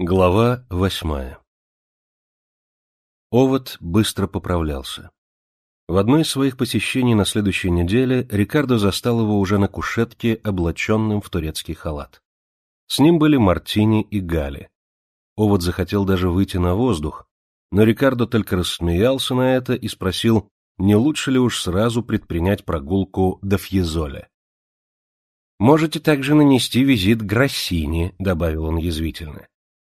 Глава восьмая Овод быстро поправлялся. В одно из своих посещений на следующей неделе Рикардо застал его уже на кушетке, облаченным в турецкий халат. С ним были Мартини и Гали. Овод захотел даже выйти на воздух, но Рикардо только рассмеялся на это и спросил, не лучше ли уж сразу предпринять прогулку до Фьезоля. «Можете также нанести визит Гроссини», — добавил он язвительно.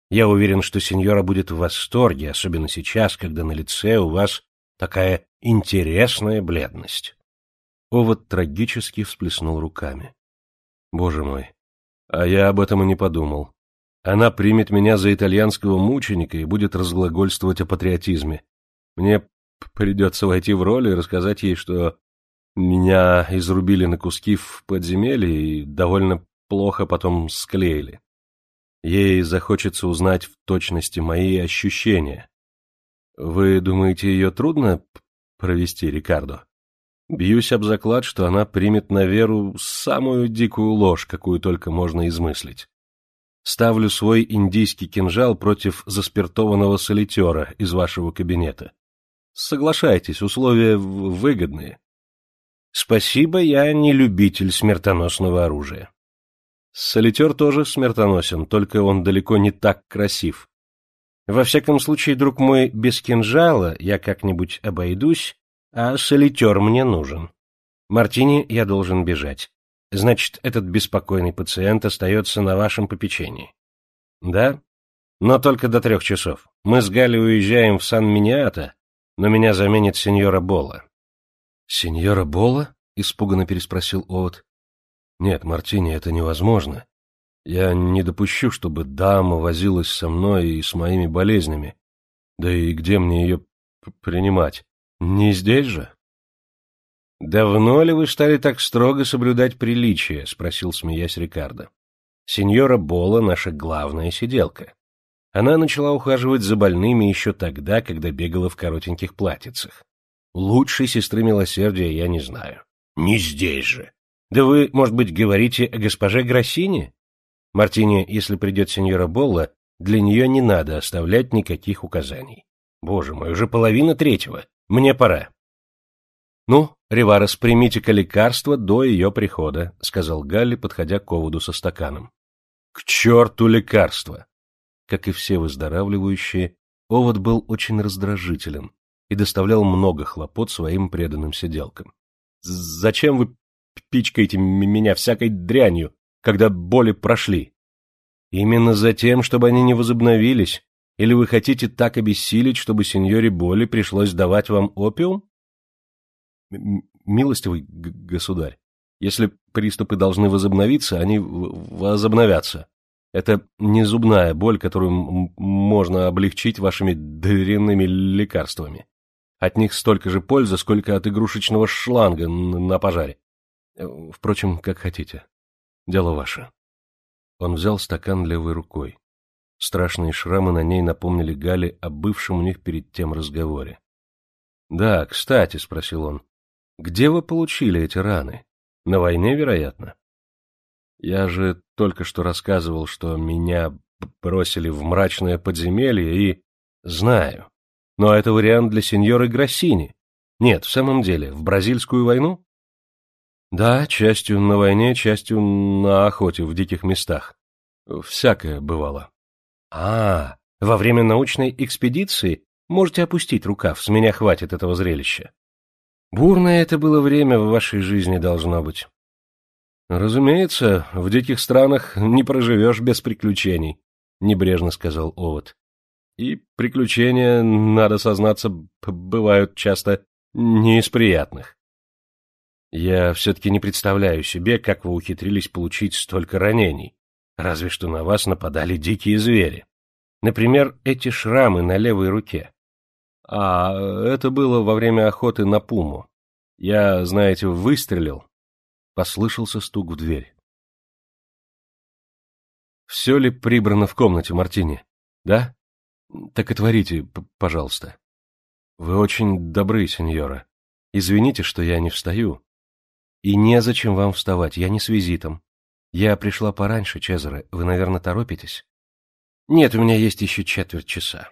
Я уверен, что сеньора будет в восторге, особенно сейчас, когда на лице у вас такая интересная бледность. Овод трагически всплеснул руками. Боже мой, а я об этом и не подумал. Она примет меня за итальянского мученика и будет разглагольствовать о патриотизме. Мне придется войти в роль и рассказать ей, что меня изрубили на куски в подземелье и довольно плохо потом склеили. Ей захочется узнать в точности мои ощущения. Вы думаете, ее трудно провести, Рикардо? Бьюсь об заклад, что она примет на веру самую дикую ложь, какую только можно измыслить. Ставлю свой индийский кинжал против заспиртованного солитера из вашего кабинета. Соглашайтесь, условия выгодные. Спасибо, я не любитель смертоносного оружия. Солитер тоже смертоносен, только он далеко не так красив. Во всяком случае, друг мой, без кинжала я как-нибудь обойдусь, а солитер мне нужен. Мартини я должен бежать. Значит, этот беспокойный пациент остается на вашем попечении. Да? Но только до трех часов. Мы с Галли уезжаем в Сан-Миниато, но меня заменит сеньора Бола. — Сеньора Бола? — испуганно переспросил Оот. Нет, Мартини, это невозможно. Я не допущу, чтобы дама возилась со мной и с моими болезнями. Да и где мне ее принимать? Не здесь же? — Давно ли вы стали так строго соблюдать приличие? — спросил, смеясь Рикардо. — Сеньора Бола — наша главная сиделка. Она начала ухаживать за больными еще тогда, когда бегала в коротеньких платьицах. Лучшей сестры милосердия я не знаю. Не здесь же. Да вы, может быть, говорите о госпоже Гроссини? Мартине, если придет сеньора Болла, для нее не надо оставлять никаких указаний. Боже мой, уже половина третьего. Мне пора. Ну, Реварес, примите-ка лекарство до ее прихода, сказал Галли, подходя к оводу со стаканом. К черту лекарства! Как и все выздоравливающие, овод был очень раздражителен и доставлял много хлопот своим преданным сиделкам. Зачем вы пичкаете меня всякой дрянью, когда боли прошли? Именно за тем, чтобы они не возобновились, или вы хотите так обессилить, чтобы сеньоре боли пришлось давать вам опиум? Милостивый государь, если приступы должны возобновиться, они возобновятся. Это не зубная боль, которую можно облегчить вашими дрянными лекарствами. От них столько же пользы, сколько от игрушечного шланга на пожаре. Э, впрочем, как хотите. Дело ваше. Он взял стакан левой рукой. Страшные шрамы на ней напомнили Гале о бывшем у них перед тем разговоре. — Да, кстати, — спросил он, — где вы получили эти раны? На войне, вероятно? Я же только что рассказывал, что меня бросили в мрачное подземелье и... Знаю. Но это вариант для сеньоры Гроссини. Нет, в самом деле, в бразильскую войну? Да, частью на войне, частью на охоте в диких местах. Всякое бывало. А, во время научной экспедиции можете опустить рукав, с меня хватит этого зрелища. Бурное это было время в вашей жизни должно быть. Разумеется, в диких странах не проживешь без приключений, небрежно сказал Овод. И приключения, надо сознаться, бывают часто не из приятных. Я все-таки не представляю себе, как вы ухитрились получить столько ранений. Разве что на вас нападали дикие звери. Например, эти шрамы на левой руке. А это было во время охоты на пуму. Я, знаете, выстрелил. Послышался стук в дверь. Все ли прибрано в комнате, Мартини? Да? Так отворите, пожалуйста. Вы очень добры, сеньора. Извините, что я не встаю. И незачем вам вставать, я не с визитом. Я пришла пораньше, Чезаре, вы, наверное, торопитесь? Нет, у меня есть еще четверть часа.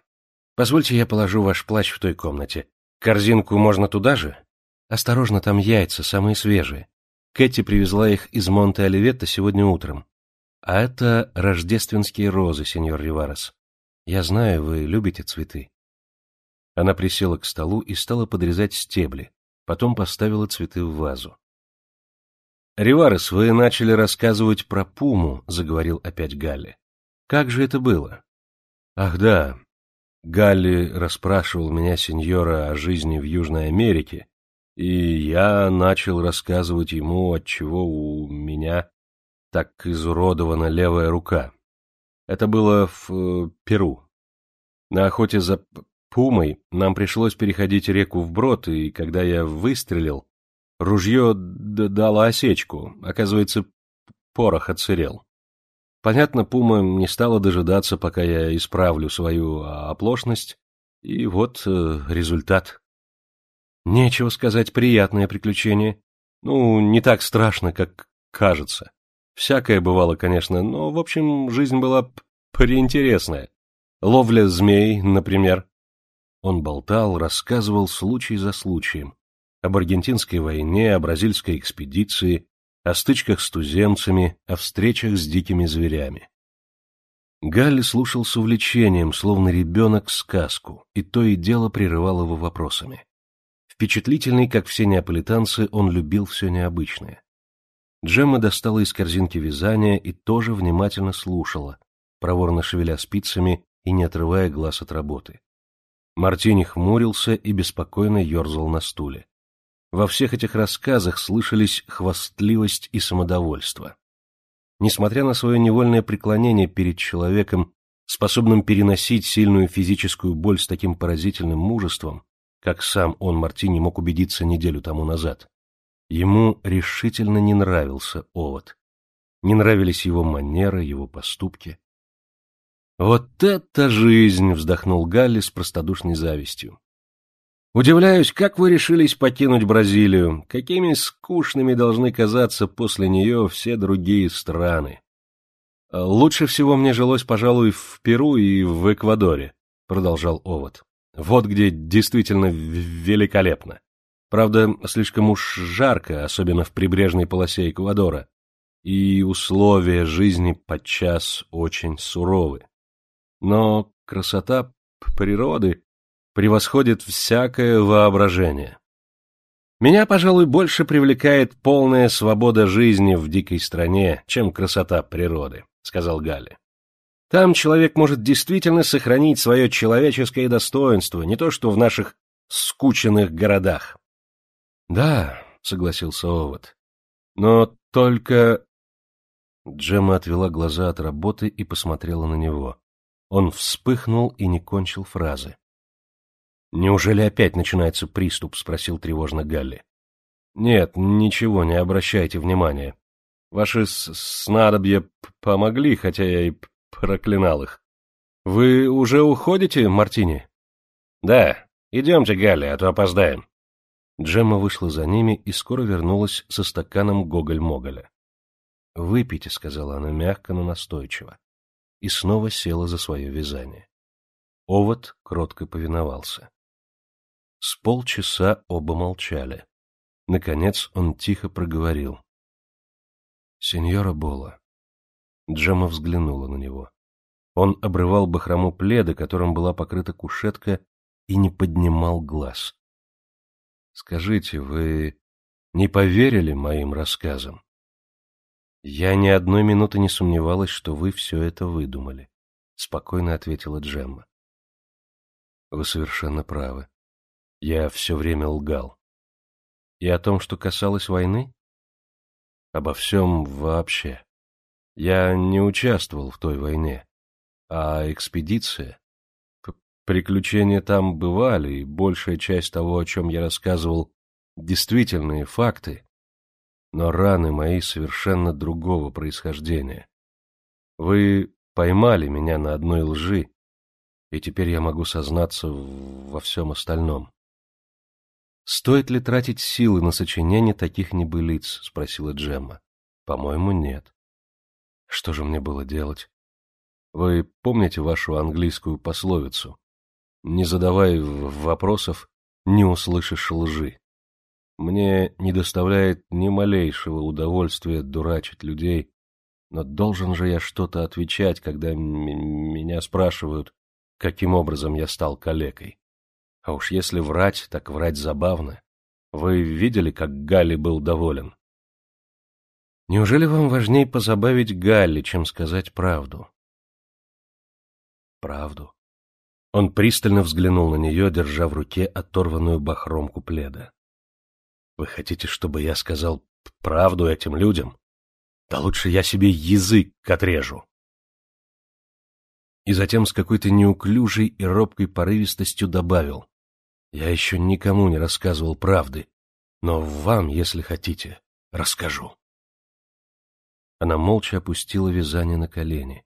Позвольте, я положу ваш плащ в той комнате. Корзинку можно туда же? Осторожно, там яйца, самые свежие. Кэти привезла их из Монте-Оливетта сегодня утром. А это рождественские розы, сеньор Риварес. Я знаю, вы любите цветы. Она присела к столу и стала подрезать стебли, потом поставила цветы в вазу. «Риварес, вы начали рассказывать про Пуму», — заговорил опять Галли. «Как же это было?» «Ах да, Галли расспрашивал меня, сеньора, о жизни в Южной Америке, и я начал рассказывать ему, отчего у меня так изуродована левая рука. Это было в э, Перу. На охоте за пумой нам пришлось переходить реку вброд, и когда я выстрелил, ружье дало осечку, оказывается, порох отсырел. Понятно, Пума не стала дожидаться, пока я исправлю свою оплошность, и вот э, результат. Нечего сказать, приятное приключение. Ну, не так страшно, как кажется. Всякое бывало, конечно, но, в общем, жизнь была приинтересная. Ловля змей, например. Он болтал, рассказывал случай за случаем. Об аргентинской войне, о бразильской экспедиции, о стычках с туземцами, о встречах с дикими зверями. Галли слушал с увлечением, словно ребенок, сказку, и то и дело прерывал его вопросами. Впечатлительный, как все неаполитанцы, он любил все необычное. Джемма достала из корзинки вязания и тоже внимательно слушала, проворно шевеля спицами и не отрывая глаз от работы. Мартини хмурился и беспокойно ерзал на стуле. Во всех этих рассказах слышались хвастливость и самодовольство. Несмотря на свое невольное преклонение перед человеком, способным переносить сильную физическую боль с таким поразительным мужеством, как сам он, Мартини, мог убедиться неделю тому назад, ему решительно не нравился овод. Не нравились его манеры, его поступки. «Вот это жизнь!» — вздохнул Галли с простодушной завистью. Удивляюсь, как вы решились покинуть Бразилию? Какими скучными должны казаться после нее все другие страны? Лучше всего мне жилось, пожалуй, в Перу и в Эквадоре, продолжал Овод. Вот где действительно великолепно. Правда, слишком уж жарко, особенно в прибрежной полосе Эквадора, и условия жизни подчас очень суровы. Но красота природы превосходит всякое воображение. Меня, пожалуй, больше привлекает полная свобода жизни в дикой стране, чем красота природы, — сказал Галли. Там человек может действительно сохранить свое человеческое достоинство, не то что в наших скученных городах. — Да, — согласился Овод, — но только... Джемма отвела глаза от работы и посмотрела на него. Он вспыхнул и не кончил фразы. «Неужели опять начинается приступ?» — спросил тревожно Галли. «Нет, ничего, не обращайте внимания. Ваши снадобья помогли, хотя я и проклинал их. Вы уже уходите, Мартини?» «Да, идемте, Галли, а то опоздаем». Джемма вышла за ними и скоро вернулась со стаканом гоголь-моголя. «Выпейте», — сказала она мягко, но настойчиво, и снова села за свое вязание. Овод кротко повиновался. С полчаса оба молчали. Наконец он тихо проговорил. — Сеньора Бола. Джема взглянула на него. Он обрывал бахрому пледа, которым была покрыта кушетка, и не поднимал глаз. — Скажите, вы не поверили моим рассказам? — Я ни одной минуты не сомневалась, что вы все это выдумали, — спокойно ответила Джемма. — Вы совершенно правы. Я все время лгал. И о том, что касалось войны? Обо всем вообще. Я не участвовал в той войне. А экспедиция? Приключения там бывали, и большая часть того, о чем я рассказывал, действительные факты, но раны мои совершенно другого происхождения. Вы поймали меня на одной лжи, и теперь я могу сознаться во всем остальном. «Стоит ли тратить силы на сочинение таких небылиц?» — спросила Джемма. «По-моему, нет». «Что же мне было делать?» Вы помните вашу английскую пословицу? Не задавай вопросов, не услышишь лжи. Мне не доставляет ни малейшего удовольствия дурачить людей, но должен же я что-то отвечать, когда меня спрашивают, каким образом я стал калекой. А уж если врать, так врать забавно. Вы видели, как Галли был доволен? Неужели вам важнее позабавить Галли, чем сказать правду? Правду. Он пристально взглянул на нее, держа в руке оторванную бахромку пледа. Вы хотите, чтобы я сказал правду этим людям? Да лучше я себе язык отрежу. И затем с какой-то неуклюжей и робкой порывистостью добавил. Я еще никому не рассказывал правды, но вам, если хотите, расскажу. Она молча опустила вязание на колени.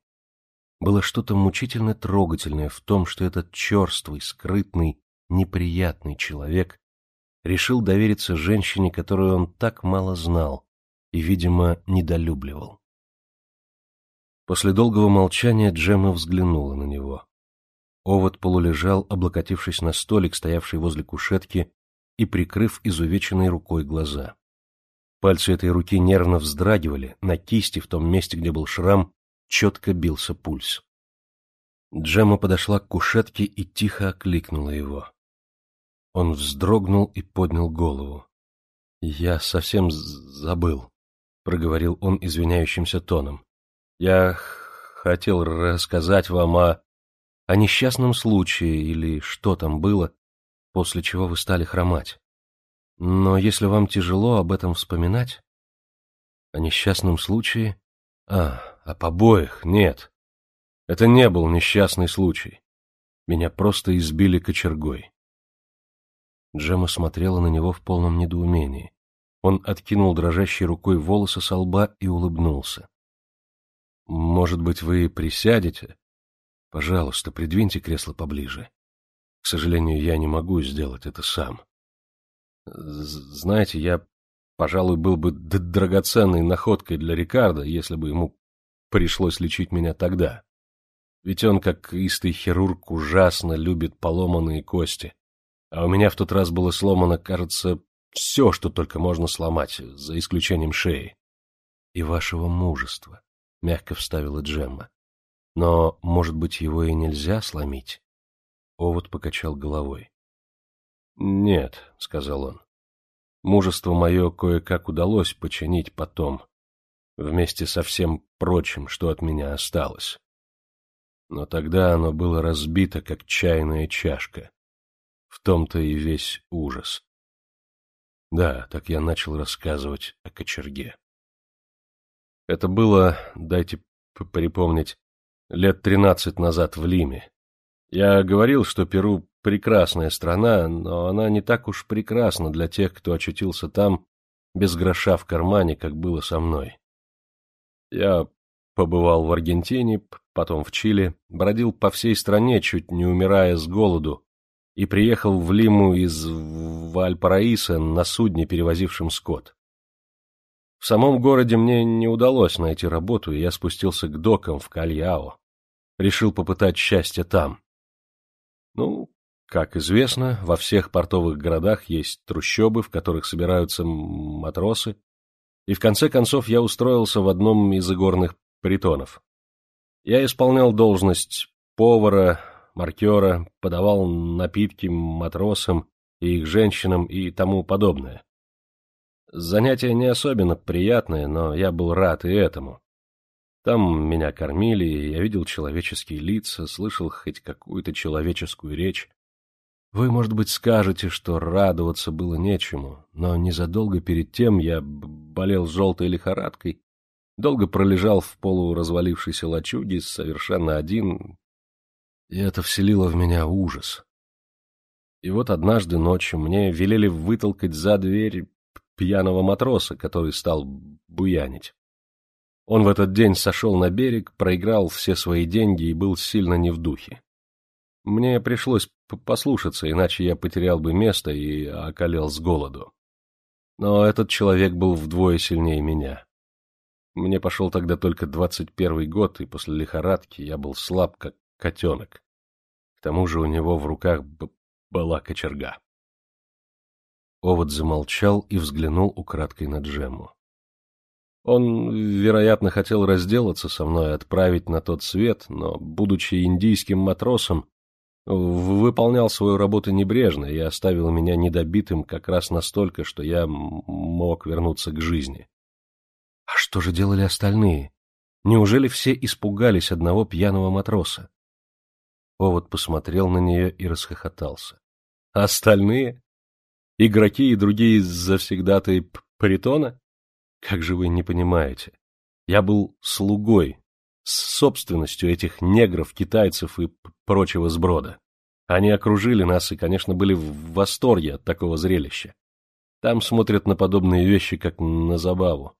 Было что-то мучительно трогательное в том, что этот черствый, скрытный, неприятный человек решил довериться женщине, которую он так мало знал и, видимо, недолюбливал. После долгого молчания Джемма взглянула на него. Овод полулежал, облокотившись на столик, стоявший возле кушетки, и прикрыв изувеченной рукой глаза. Пальцы этой руки нервно вздрагивали, на кисти, в том месте, где был шрам, четко бился пульс. Джемма подошла к кушетке и тихо окликнула его. Он вздрогнул и поднял голову. — Я совсем забыл, — проговорил он извиняющимся тоном. — Я хотел рассказать вам о... о несчастном случае или что там было, после чего вы стали хромать. Но если вам тяжело об этом вспоминать... О несчастном случае... А, о побоях нет. Это не был несчастный случай. Меня просто избили кочергой. Джема смотрела на него в полном недоумении. Он откинул дрожащей рукой волосы со лба и улыбнулся. — Может быть, вы присядете? Пожалуйста, придвиньте кресло поближе. К сожалению, я не могу сделать это сам. Знаете, я, пожалуй, был бы драгоценной находкой для Рикардо, если бы ему пришлось лечить меня тогда. Ведь он, как истый хирург, ужасно любит поломанные кости. А у меня в тот раз было сломано, кажется, все, что только можно сломать, за исключением шеи. — И вашего мужества, — мягко вставила Джемма. — Но, может быть, его и нельзя сломить? Овод покачал головой. — Нет, — сказал он. — Мужество мое кое-как удалось починить потом, вместе со всем прочим, что от меня осталось. Но тогда оно было разбито, как чайная чашка. В том-то и весь ужас. Да, так я начал рассказывать о кочерге. Это было, дайте припомнить, лет тринадцать назад в Лиме. Я говорил, что Перу — прекрасная страна, но она не так уж прекрасна для тех, кто очутился там без гроша в кармане, как было со мной. Я побывал в Аргентине, потом в Чили, бродил по всей стране, чуть не умирая с голоду, и приехал в Лиму из Вальпараиса на судне, перевозившем скот. В самом городе мне не удалось найти работу, и я спустился к докам в Кальяо. Решил попытать счастье там. Ну, как известно, во всех портовых городах есть трущобы, в которых собираются матросы, и в конце концов я устроился в одном из игорных притонов. Я исполнял должность повара, маркера, подавал напитки матросам и их женщинам и тому подобное. Занятие не особенно приятное, но я был рад и этому. Там меня кормили, я видел человеческие лица, слышал хоть какую-то человеческую речь. Вы, может быть, скажете, что радоваться было нечему, но незадолго перед тем я болел желтой лихорадкой, долго пролежал в полуразвалившейся лачуге, совершенно один, и это вселило в меня ужас. И вот однажды ночью мне велели вытолкать за дверь пьяного матроса, который стал буянить. Он в этот день сошел на берег, проиграл все свои деньги и был сильно не в духе. Мне пришлось послушаться, иначе я потерял бы место и околел с голоду. Но этот человек был вдвое сильнее меня. Мне пошел тогда только двадцать первый год, и после лихорадки я был слаб, как котенок. К тому же у него в руках была кочерга. Овод замолчал и взглянул украдкой на Джему. Он, вероятно, хотел разделаться со мной отправить на тот свет, но, будучи индийским матросом, выполнял свою работу небрежно и оставил меня недобитым как раз настолько, что я мог вернуться к жизни. А что же делали остальные? Неужели все испугались одного пьяного матроса? Овод посмотрел на нее и расхохотался. А остальные? Игроки и другие завсегдатые притона? Как же вы не понимаете? Я был слугой, с собственностью этих негров, китайцев и прочего сброда. Они окружили нас и, конечно, были в восторге от такого зрелища. Там смотрят на подобные вещи, как на забаву.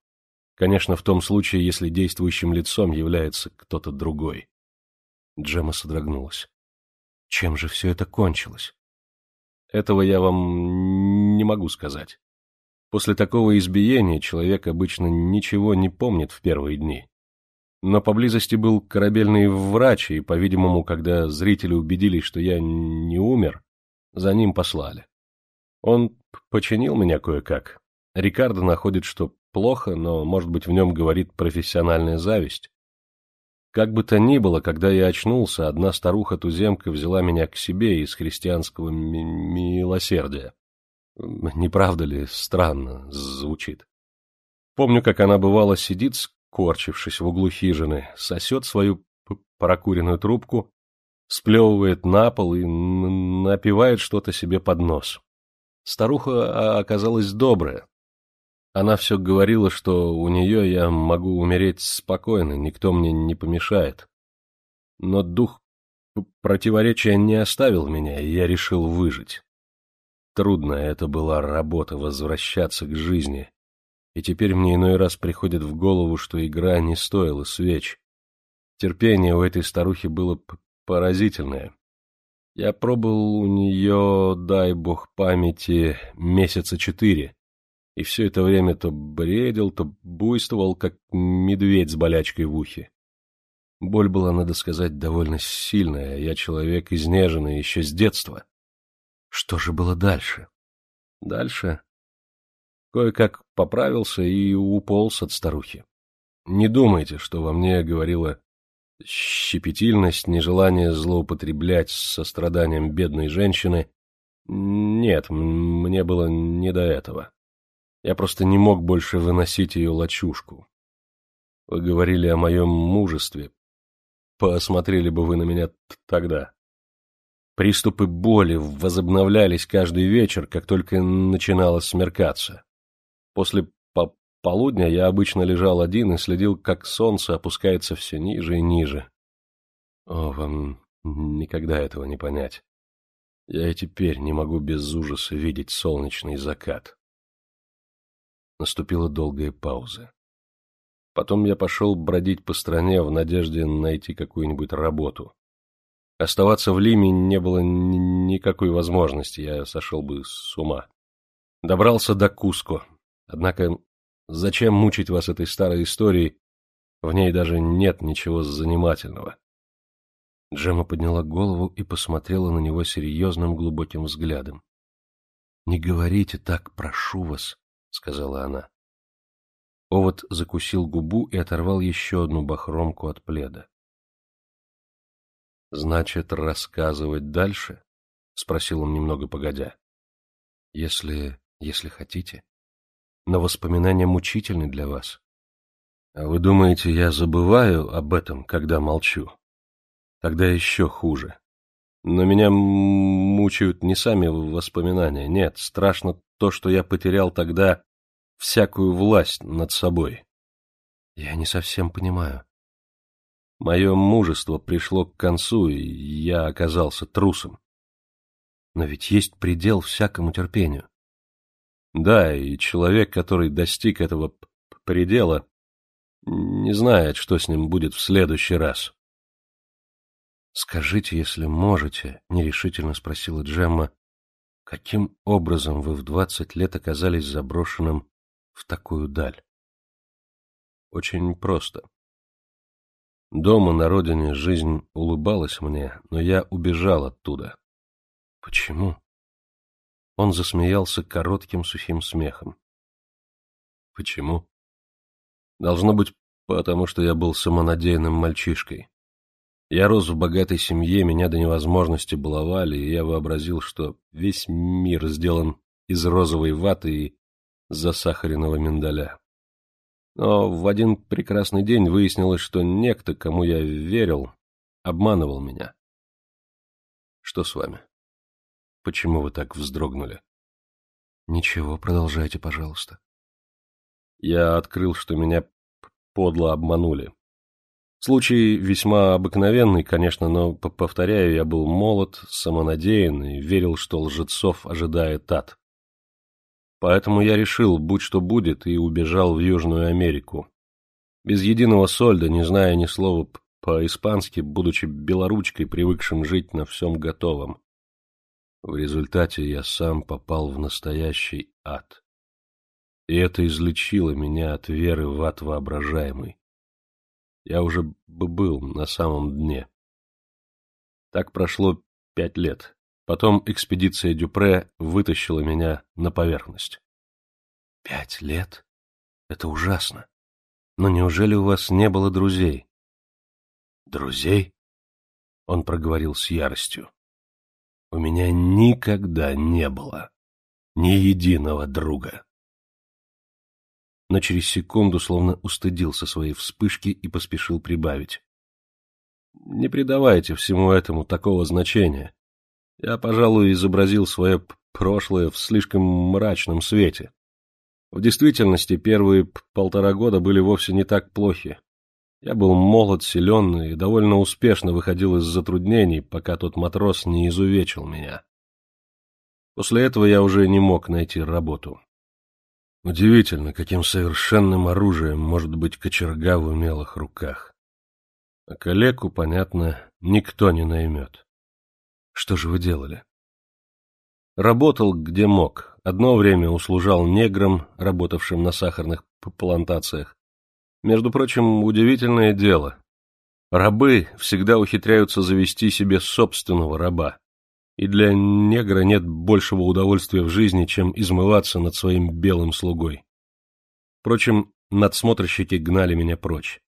Конечно, в том случае, если действующим лицом является кто-то другой. Джема содрогнулась. Чем же все это кончилось? Этого я вам не могу сказать. После такого избиения человек обычно ничего не помнит в первые дни. Но поблизости был корабельный врач, и, по-видимому, когда зрители убедились, что я не умер, за ним послали. Он починил меня кое-как. Рикардо находит, что плохо, но, может быть, в нем говорит профессиональная зависть. Как бы то ни было, когда я очнулся, одна старуха-туземка взяла меня к себе из христианского ми милосердия. Не правда ли странно звучит? Помню, как она бывало сидит, скорчившись в углу хижины, сосет свою прокуренную трубку, сплевывает на пол и напивает что-то себе под нос. Старуха оказалась добрая, она все говорила, что у нее я могу умереть спокойно, никто мне не помешает. Но дух противоречия не оставил меня, и я решил выжить. Трудная это была работа возвращаться к жизни, и теперь мне иной раз приходит в голову, что игра не стоила свеч. Терпение у этой старухи было поразительное. Я пробыл у нее, дай бог памяти, месяца четыре, и все это время то бредил, то буйствовал, как медведь с болячкой в ухе. Боль была, надо сказать, довольно сильная, я человек изнеженный еще с детства. Что же было дальше? Дальше кое-как поправился и уполз от старухи. Не думайте, что во мне говорила щепетильность, нежелание злоупотреблять состраданием бедной женщины. Нет, мне было не до этого. Я просто не мог больше выносить ее лачушку. Вы говорили о моем мужестве. Посмотрели бы вы на меня тогда. Приступы боли возобновлялись каждый вечер, как только начинало смеркаться. После по полудня я обычно лежал один и следил, как солнце опускается все ниже и ниже. О, вам никогда этого не понять. Я и теперь не могу без ужаса видеть солнечный закат. Наступила долгая пауза. Потом я пошел бродить по стране в надежде найти какую-нибудь работу. Оставаться в Лиме не было никакой возможности, я сошел бы с ума. Добрался до Куско. Однако, зачем мучить вас этой старой историей? В ней даже нет ничего занимательного. Джема подняла голову и посмотрела на него серьезным глубоким взглядом. — Не говорите так, прошу вас, — сказала она. Овод закусил губу и оторвал еще одну бахромку от пледа. — Значит, рассказывать дальше? — спросил он немного погодя. — Если... если хотите. Но воспоминания мучительны для вас. А вы думаете, я забываю об этом, когда молчу? Тогда еще хуже. Но меня мучают не сами воспоминания, нет, страшно то, что я потерял тогда всякую власть над собой. Я не совсем понимаю. Мое мужество пришло к концу, и я оказался трусом. Но ведь есть предел всякому терпению. Да, и человек, который достиг этого предела, не знает, что с ним будет в следующий раз. «Скажите, если можете», — нерешительно спросила Джемма, Каким образом вы в двадцать лет оказались заброшенным в такую даль? Очень просто. Дома на родине жизнь улыбалась мне, но я убежал оттуда. Почему? Он засмеялся коротким сухим смехом. Почему? Должно быть, потому что я был самонадеянным мальчишкой. Я рос в богатой семье, меня до невозможности баловали, и я вообразил, что весь мир сделан из розовой ваты и засахаренного миндаля. Но в один прекрасный день выяснилось, что некто, кому я верил, обманывал меня. Что с вами? Почему вы так вздрогнули? Ничего, продолжайте, пожалуйста. Я открыл, что меня подло обманули. Случай весьма обыкновенный, конечно, но, повторяю, я был молод, самонадеян и верил, что лжецов ожидает ад. Поэтому я решил, будь что будет, и убежал в Южную Америку. Без единого сольда, не зная ни слова по-испански, будучи белоручкой, привыкшим жить на всем готовом. В результате я сам попал в настоящий ад. И это излечило меня от веры в ад воображаемый. Я уже бы был на самом дне. Так прошло пять лет. Потом экспедиция Дюпре вытащила меня на поверхность. Пять лет? Это ужасно. Но неужели у вас не было друзей? Друзей? Он проговорил с яростью. У меня никогда не было ни единого друга. Но через секунду словно устыдился своей вспышки и поспешил прибавить. Не придавайте всему этому такого значения. Я, пожалуй, изобразил свое прошлое в слишком мрачном свете. В действительности, первые полтора года были вовсе не так плохи. Я был молод, силен и довольно успешно выходил из затруднений, пока тот матрос не изувечил меня. После этого я уже не мог найти работу. Удивительно, каким совершенным оружием может быть кочерга в умелых руках. А калеку, понятно, никто не наймет. Что же вы делали? Работал где мог. Одно время услужал неграм, работавшим на сахарных плантациях. Между прочим, удивительное дело. Рабы всегда ухитряются завести себе собственного раба. И для негра нет большего удовольствия в жизни, чем измываться над своим белым слугой. Впрочем, надсмотрщики гнали меня прочь.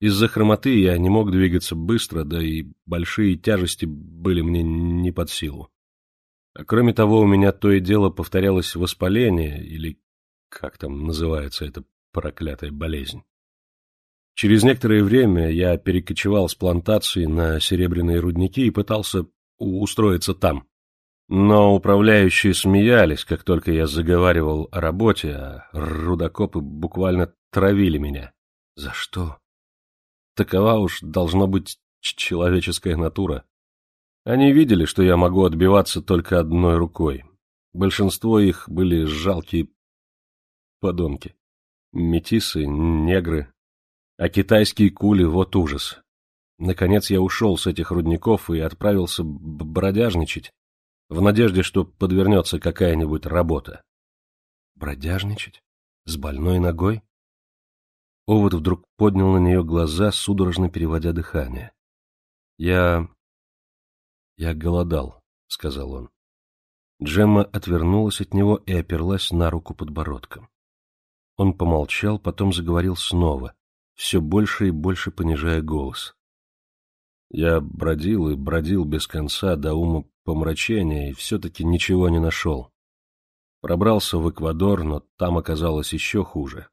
Из-за хромоты я не мог двигаться быстро, да и большие тяжести были мне не под силу. А кроме того, у меня то и дело повторялось воспаление, или как там называется эта проклятая болезнь. Через некоторое время я перекочевал с плантации на серебряные рудники и пытался устроиться там. Но управляющие смеялись, как только я заговаривал о работе, а рудокопы буквально травили меня. За что? Такова уж должна быть человеческая натура. Они видели, что я могу отбиваться только одной рукой. Большинство их были жалкие подонки. Метисы, негры. А китайские кули — вот ужас. Наконец я ушел с этих рудников и отправился бродяжничать, в надежде, что подвернется какая-нибудь работа. Бродяжничать? С больной ногой? Овод вдруг поднял на нее глаза, судорожно переводя дыхание. — Я... я голодал, — сказал он. Джемма отвернулась от него и оперлась на руку подбородком. Он помолчал, потом заговорил снова, все больше и больше понижая голос. Я бродил и бродил без конца до ума помрачения и все-таки ничего не нашел. Пробрался в Эквадор, но там оказалось еще хуже.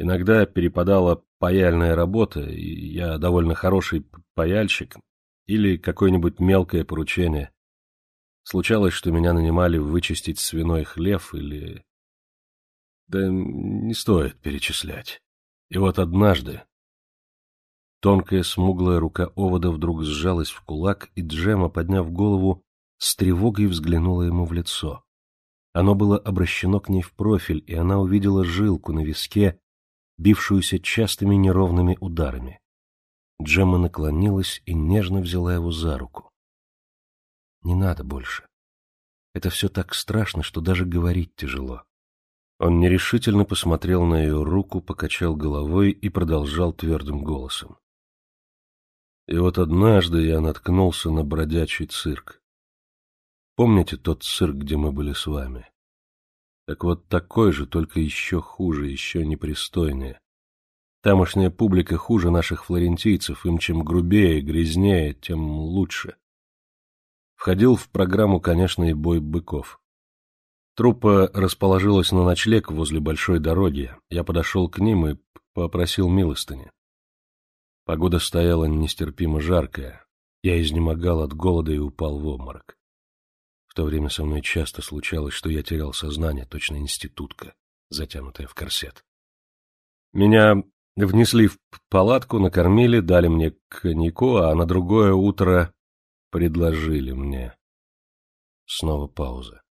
Иногда перепадала паяльная работа, и я довольно хороший паяльщик, или какое-нибудь мелкое поручение. Случалось, что меня нанимали вычистить свиной хлев или... Да не стоит перечислять. И вот однажды... Тонкая смуглая рука овода вдруг сжалась в кулак, и Джема, подняв голову, с тревогой взглянула ему в лицо. Оно было обращено к ней в профиль, и она увидела жилку на виске, бившуюся частыми неровными ударами. Джемма наклонилась и нежно взяла его за руку. — Не надо больше. Это все так страшно, что даже говорить тяжело. Он нерешительно посмотрел на ее руку, покачал головой и продолжал твердым голосом. И вот однажды я наткнулся на бродячий цирк. Помните тот цирк, где мы были с вами? Так вот такой же, только еще хуже, еще непристойнее. Тамошняя публика хуже наших флорентийцев, им чем грубее грязнее, тем лучше. Входил в программу, конечно, и бой быков. Труппа расположилась на ночлег возле большой дороги. Я подошел к ним и попросил милостыни. Погода стояла нестерпимо жаркая. Я изнемогал от голода и упал в обморок. То время со мной часто случалось, что я терял сознание, точно институтка, затянутая в корсет. Меня внесли в палатку, накормили, дали мне коньяку, а на другое утро предложили мне. Снова пауза.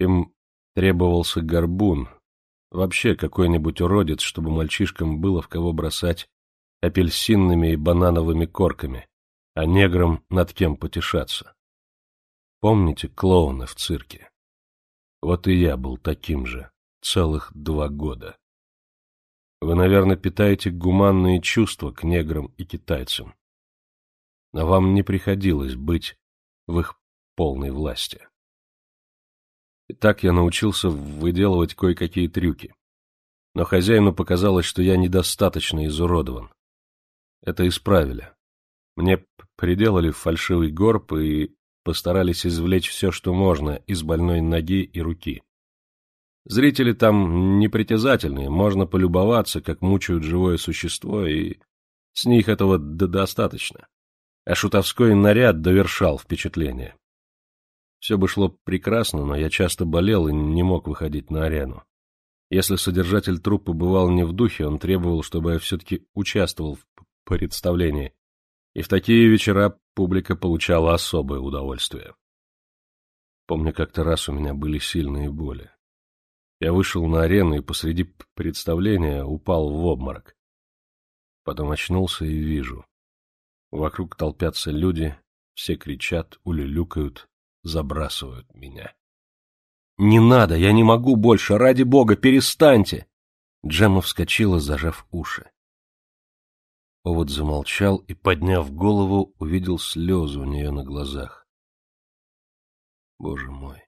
Им требовался горбун, вообще какой-нибудь уродец, чтобы мальчишкам было в кого бросать апельсинными и банановыми корками, а неграм над кем потешаться. Помните клоуна в цирке? Вот и я был таким же целых два года. Вы, наверное, питаете гуманные чувства к неграм и китайцам. Но вам не приходилось быть в их полной власти. И так я научился выделывать кое-какие трюки. Но хозяину показалось, что я недостаточно изуродован. Это исправили. Мне приделали фальшивый горб и постарались извлечь все, что можно из больной ноги и руки. Зрители там непритязательные, можно полюбоваться, как мучают живое существо, и с них этого достаточно. А шутовской наряд довершал впечатление. Все бы шло прекрасно, но я часто болел и не мог выходить на арену. Если содержатель труппы бывал не в духе, он требовал, чтобы я все-таки участвовал в представлении. И в такие вечера публика получала особое удовольствие. Помню, как-то раз у меня были сильные боли. Я вышел на арену и посреди представления упал в обморок. Потом очнулся и вижу. Вокруг толпятся люди, все кричат, улюлюкают, забрасывают меня. «Не надо, я не могу больше, ради бога, перестаньте!» Джемма вскочила, зажав уши. Овод замолчал и, подняв голову, увидел слезы у нее на глазах. «Боже мой,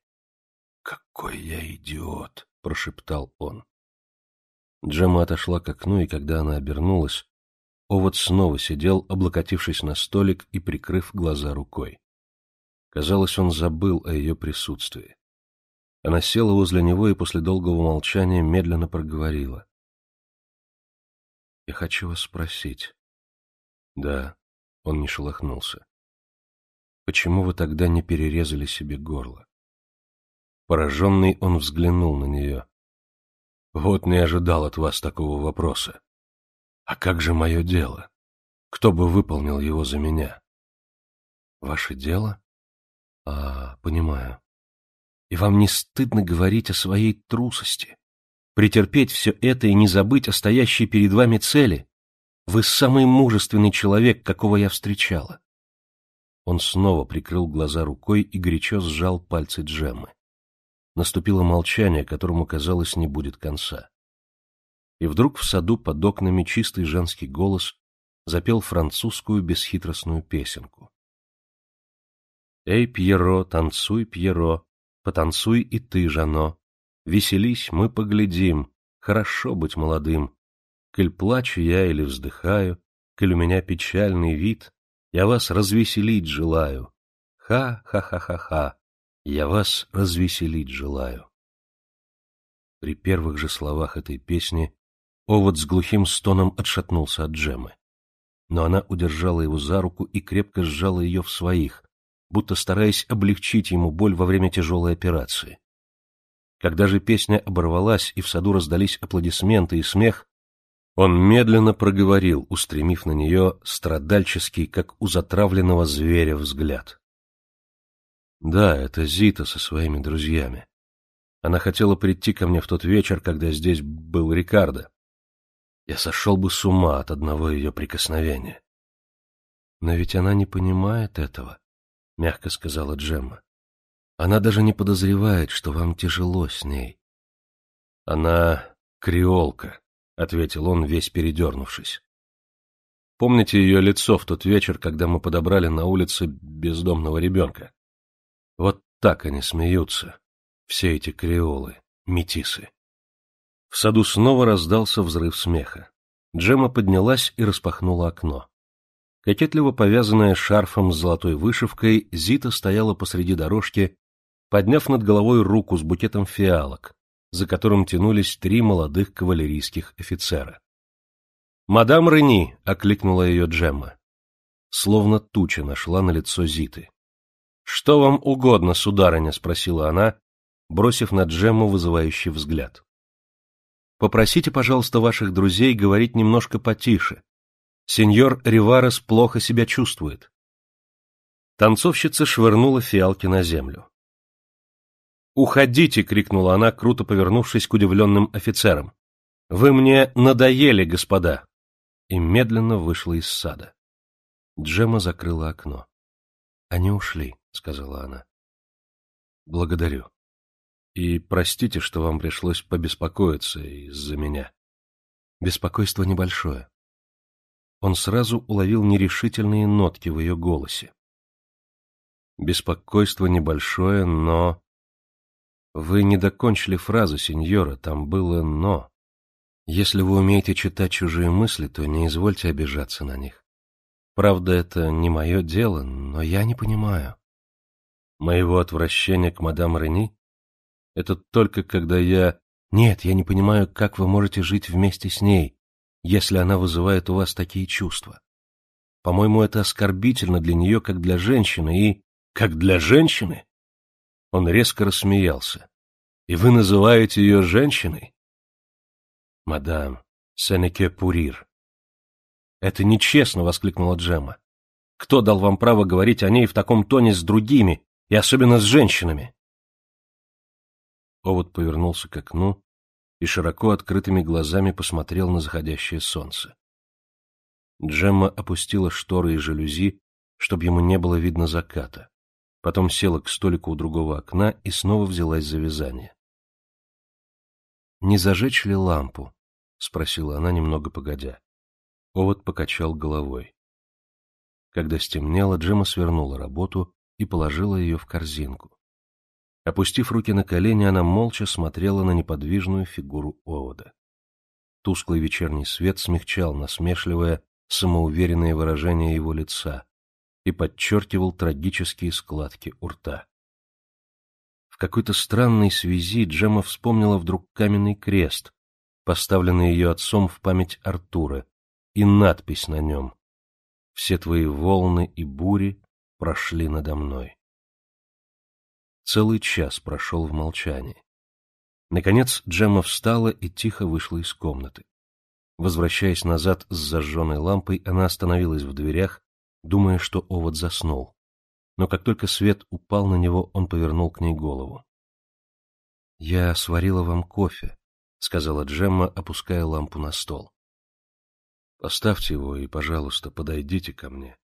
какой я идиот!» — прошептал он. Джемма отошла к окну, и когда она обернулась, Овод снова сидел, облокотившись на столик и прикрыв глаза рукой. Казалось, он забыл о ее присутствии. Она села возле него и после долгого молчания медленно проговорила. — Я хочу вас спросить. — Да, — он не шелохнулся. — Почему вы тогда не перерезали себе горло? Пораженный он взглянул на нее. — Вот не ожидал от вас такого вопроса. А как же мое дело? Кто бы выполнил его за меня? — Ваше дело? А, понимаю. И вам не стыдно говорить о своей трусости? Претерпеть все это и не забыть о стоящей перед вами цели? Вы самый мужественный человек, какого я встречала. Он снова прикрыл глаза рукой и горячо сжал пальцы Джеммы. Наступило молчание, которому, казалось, не будет конца. И вдруг в саду под окнами чистый женский голос запел французскую бесхитростную песенку. Эй, Пьеро, танцуй, Пьеро, потанцуй и ты, Жано. Веселись, мы поглядим, хорошо быть молодым. Коль плачу я или вздыхаю, коль у меня печальный вид, я вас развеселить желаю. Ха-ха-ха-ха-ха, я вас развеселить желаю. При первых же словах этой песни Овод с глухим стоном отшатнулся от Джемы. Но она удержала его за руку и крепко сжала ее в своих, будто стараясь облегчить ему боль во время тяжелой операции. Когда же песня оборвалась и в саду раздались аплодисменты и смех, он медленно проговорил, устремив на нее страдальческий, как у затравленного зверя, взгляд. Да, это Зита со своими друзьями. Она хотела прийти ко мне в тот вечер, когда здесь был Рикардо. Я сошел бы с ума от одного ее прикосновения. Но ведь она не понимает этого мягко сказала Джемма. Она даже не подозревает, что вам тяжело с ней. Она креолка, — ответил он, весь передернувшись. Помните ее лицо в тот вечер, когда мы подобрали на улице бездомного ребенка? Вот так они смеются, все эти креолы, метисы. В саду снова раздался взрыв смеха. Джема поднялась и распахнула окно. Кокетливо повязанная шарфом с золотой вышивкой, Зита стояла посреди дорожки, подняв над головой руку с букетом фиалок, за которым тянулись три молодых кавалерийских офицера. «Мадам Рени!» — окликнула ее Джемма. Словно туча нашла на лицо Зиты. «Что вам угодно, сударыня?» — спросила она, бросив на Джемму вызывающий взгляд. «Попросите, пожалуйста, ваших друзей говорить немножко потише. Сеньор Риварес плохо себя чувствует». Танцовщица швырнула фиалки на землю. «Уходите!» — крикнула она, круто повернувшись к удивленным офицерам. «Вы мне надоели, господа!» и медленно вышла из сада. Джема закрыла окно. «Они ушли», — сказала она. «Благодарю. И простите, что вам пришлось побеспокоиться из-за меня. Беспокойство небольшое». Он сразу уловил нерешительные нотки в ее голосе. «Беспокойство небольшое, но...» «Вы не докончили фразу, сеньора, там было «но». Если вы умеете читать чужие мысли, то не извольте обижаться на них. Правда, это не мое дело, но я не понимаю. Моего отвращения к мадам Рени? Это только когда я... Нет, я не понимаю, как вы можете жить вместе с ней, если она вызывает у вас такие чувства. По-моему, это оскорбительно для нее, как для женщины, и... Как для женщины? Он резко рассмеялся. И вы называете ее женщиной? «Мадам, сенеке пурир». «Это нечестно!» — воскликнула Джемма. «Кто дал вам право говорить о ней в таком тоне с другими, и особенно с женщинами?» Овод повернулся к окну и широко открытыми глазами посмотрел на заходящее солнце. Джемма опустила шторы и жалюзи, чтобы ему не было видно заката. Потом села к столику у другого окна и снова взялась за вязание. Не зажечь ли лампу? — спросила она немного погодя. Овод покачал головой. Когда стемнело, Джема свернула работу и положила ее в корзинку. Опустив руки на колени, она молча смотрела на неподвижную фигуру Овода. Тусклый вечерний свет смягчал насмешливое, самоуверенное выражение его лица и подчеркивал трагические складки у рта. В какой-то странной связи Джема вспомнила вдруг каменный крест, поставленный ее отцом в память Артура, и надпись на нем «Все твои волны и бури прошли надо мной». Целый час прошел в молчании. Наконец Джемма встала и тихо вышла из комнаты. Возвращаясь назад с зажженной лампой, она остановилась в дверях, думая, что овод заснул. Но как только свет упал на него, он повернул к ней голову. — Я сварила вам кофе, — сказала Джемма, опуская лампу на стол. «Поставьте его и, пожалуйста, подойдите ко мне».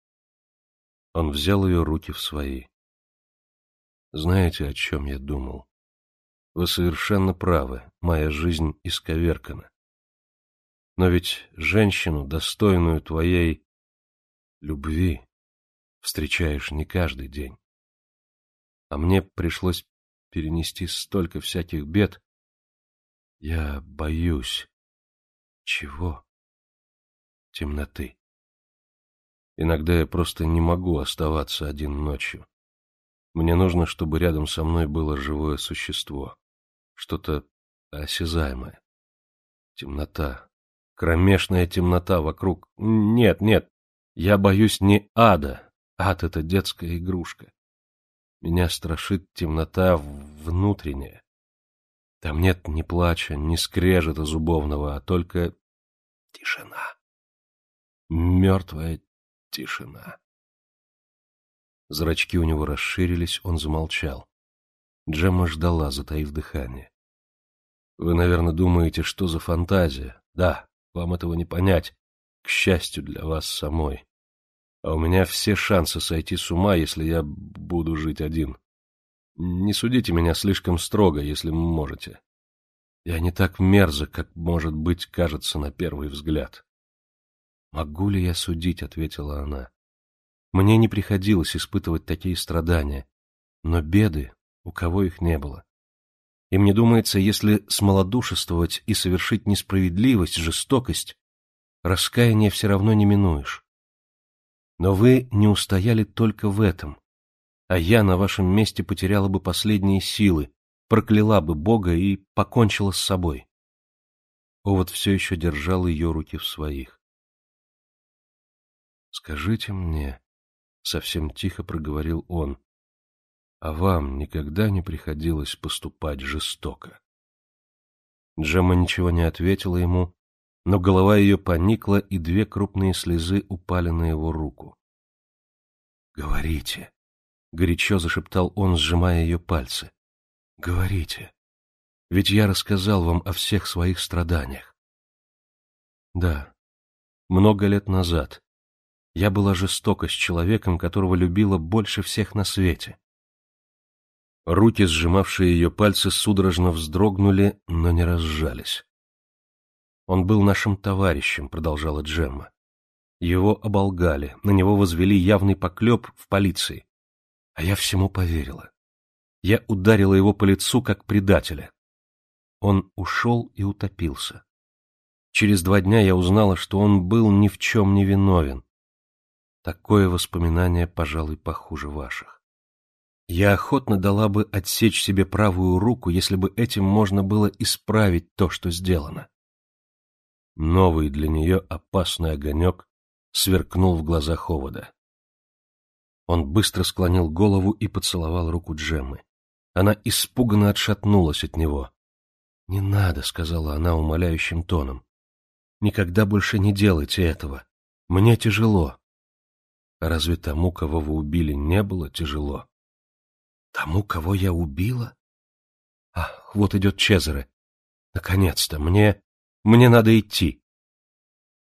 Он взял ее руки в свои. «Знаете, о чем я думал? Вы совершенно правы, моя жизнь исковеркана. Но ведь женщину, достойную твоей любви, встречаешь не каждый день. А мне пришлось перенести столько всяких бед, я боюсь. Чего? Темноты. Иногда я просто не могу оставаться один ночью. Мне нужно, чтобы рядом со мной было живое существо. Что-то осязаемое. Темнота. Кромешная темнота вокруг. Нет, нет. Я боюсь не ада. Ад — это детская игрушка. Меня страшит темнота внутренняя. Там нет ни плача, ни скрежета зубовного, а только тишина. Мертвая тишина. Зрачки у него расширились, он замолчал. Джемма ждала, затаив дыхание. Вы, наверное, думаете, что за фантазия. Да, вам этого не понять. К счастью для вас самой. А у меня все шансы сойти с ума, если я буду жить один. Не судите меня слишком строго, если можете. Я не так мерзок, как, может быть, кажется на первый взгляд. «Могу ли я судить?» — ответила она. «Мне не приходилось испытывать такие страдания, но беды, у кого их не было. И мне думается, если смолодушествовать и совершить несправедливость, жестокость, раскаяние все равно не минуешь. Но вы не устояли только в этом, а я на вашем месте потеряла бы последние силы, прокляла бы Бога и покончила с собой. Овод все еще держал ее руки в своих. «Скажите мне», — совсем тихо проговорил он, — «а вам никогда не приходилось поступать жестоко?» Джемма ничего не ответила ему, но голова ее поникла, и две крупные слезы упали на его руку. «Говорите», — горячо зашептал он, сжимая ее пальцы. Говорите. Ведь я рассказал вам о всех своих страданиях. Да, много лет назад я была жестока с человеком, которого любила больше всех на свете. Руки, сжимавшие ее пальцы, судорожно вздрогнули, но не разжались. «Он был нашим товарищем», — продолжала Джемма. Его оболгали, на него возвели явный поклеп в полиции. А я всему поверила. Я ударила его по лицу, как предателя. Он ушел и утопился. Через два дня я узнала, что он был ни в чем не виновен. Такое воспоминание, пожалуй, похуже ваших. Я охотно дала бы отсечь себе правую руку, если бы этим можно было исправить то, что сделано. Новый для нее опасный огонек сверкнул в глазах Овода. Он быстро склонил голову и поцеловал руку Джеммы. Она испуганно отшатнулась от него. — Не надо, — сказала она умоляющим тоном. — Никогда больше не делайте этого. Мне тяжело. Разве тому, кого вы убили, не было тяжело? Тому, кого я убила? Ах, вот идет Чезаре. Наконец-то, мне... мне надо идти.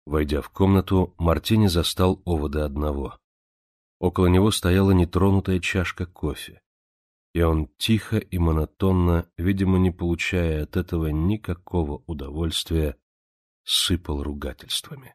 Войдя в комнату, Мартини застал овода одного. Около него стояла нетронутая чашка кофе и он тихо и монотонно, видимо, не получая от этого никакого удовольствия, сыпал ругательствами.